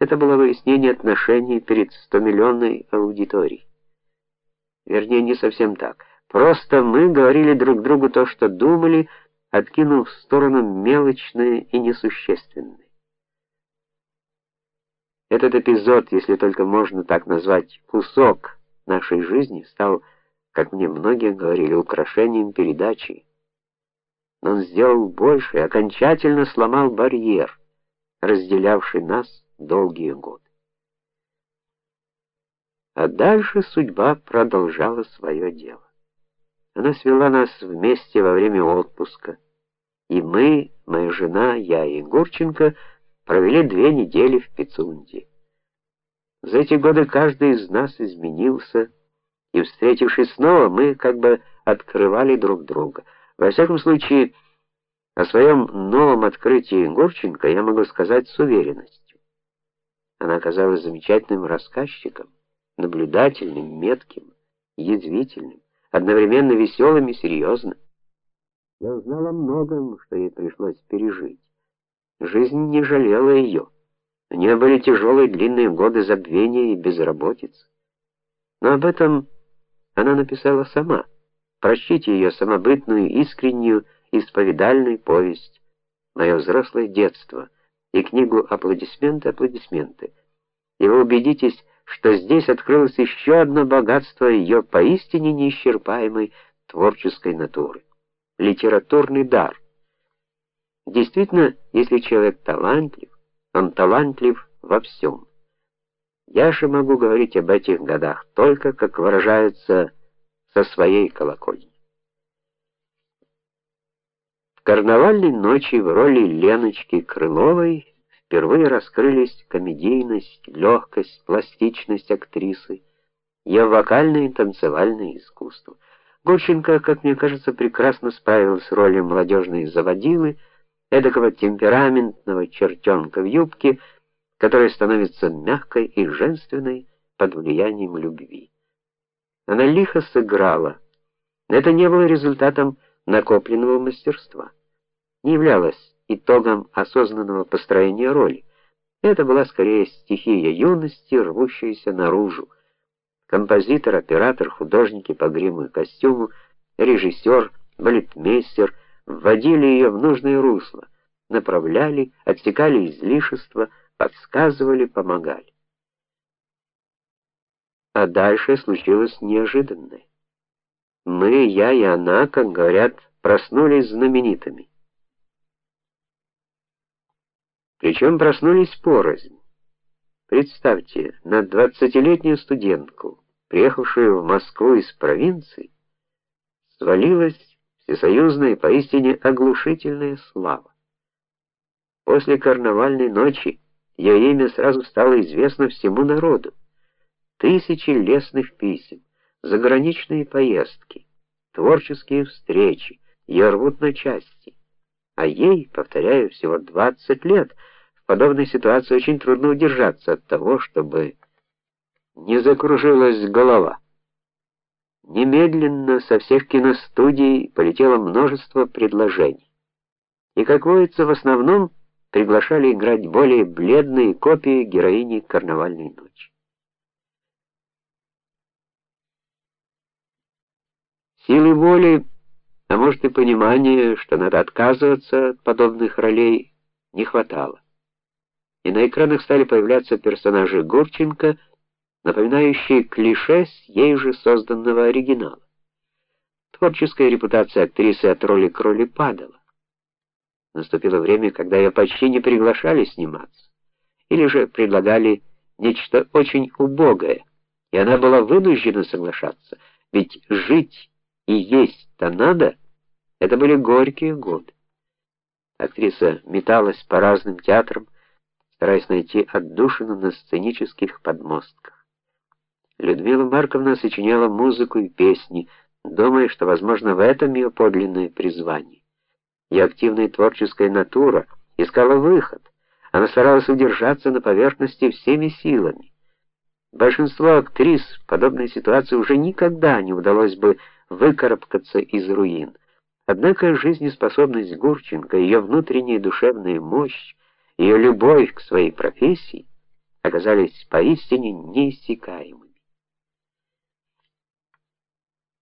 Это было выяснение отношений перед стомиллионной аудиторией. Вернее, не совсем так. Просто мы говорили друг другу то, что думали, откинув в сторону мелочное и несущественное. Этот эпизод, если только можно так назвать, кусок нашей жизни, стал, как мне многие говорили, украшением передачи. Но он сделал больше и окончательно сломал барьер, разделявший нас долгие годы. А дальше судьба продолжала свое дело. Она свела нас вместе во время отпуска, и мы, моя жена, я и Гурченко провели две недели в Пицунде. За эти годы каждый из нас изменился, и встретившись снова, мы как бы открывали друг друга. Во всяком случае, о своем новом открытии Гурченко я могу сказать с уверенностью. Она оказалась замечательным рассказчиком, наблюдательным, метким, язвительным, одновременно веселым и серьезным. Я узнала многом, что ей пришлось пережить. Жизнь не жалела ее. У нее были тяжелые длинные годы забвения и безработицы. Но об этом она написала сама. Прочтите ее самобытную, искреннюю, исповедальную повесть Мое взрослое детство и книгу Аплодисменты, аплодисменты. И вы убедитесь, что здесь открылось еще одно богатство ее поистине неисчерпаемой творческой натуры литературный дар. Действительно, если человек талантлив, он талантлив во всем. Я же могу говорить об этих годах только как выражаются со своей колокольни. В карнавальной ночи в роли Леночки Крыловой впервые раскрылись комедийность, легкость, пластичность актрисы, ее вокальное и танцевальное искусство. Гурченко, как мне кажется, прекрасно справилась с ролью молодежной заводилы, эдакого темпераментного чертенка в юбке, которая становится мягкой и женственной под влиянием любви. Она лихо сыграла. Это не было результатом накопленного мастерства, не являлось итогом осознанного построения роли. Это была скорее стихия юности, рвущаяся наружу композитор, оператор, художники по гриму и костюму, режиссер, балетмейстер вводили ее в нужное русло, направляли, отсекали излишества, подсказывали, помогали. А дальше случилось неожиданное. Мы, я и она, как говорят, проснулись знаменитыми. Причем проснулись порознь. Представьте, на двадцатилетнюю студентку, приехавшую в Москву из провинции, свалилась всесоюзная поистине оглушительная слава. После карнавальной ночи ее имя сразу стало известно всему народу. Тысячи лестных писем, заграничные поездки, творческие встречи, ее рвут на части. А ей, повторяю, всего 20 лет — подобной ситуации очень трудно удержаться от того, чтобы не закружилась голова. Немедленно со всех киностудий полетело множество предложений. И как водится, в основном приглашали играть более бледные копии героини Карнавальной ночи. Силы воли, а может и понимания, что надо отказываться от подобных ролей, не хватало и на экранах стали появляться персонажи Гурченко, напоминающие клише с ей же созданного оригинала. Творческая репутация актрисы от роли к роли падала. Наступило время, когда ее почти не приглашали сниматься, или же предлагали нечто очень убогое, и она была вынуждена соглашаться, ведь жить и есть-то надо. Это были горькие годы. Актриса металась по разным театрам, стараясь найти отдушину на сценических подмостках. Людмила Марковна сочиняла музыку и песни, думая, что, возможно, в этом ее подлинное призвание. Ее активная творческая натура искала выход. Она старалась удержаться на поверхности всеми силами. Большинство актрис в подобной ситуации уже никогда не удалось бы выкарабкаться из руин. Однако жизнеспособность Гурченко, ее внутренняя душевная мощь ее любовь к своей профессии оказались поистине неиссякаемы.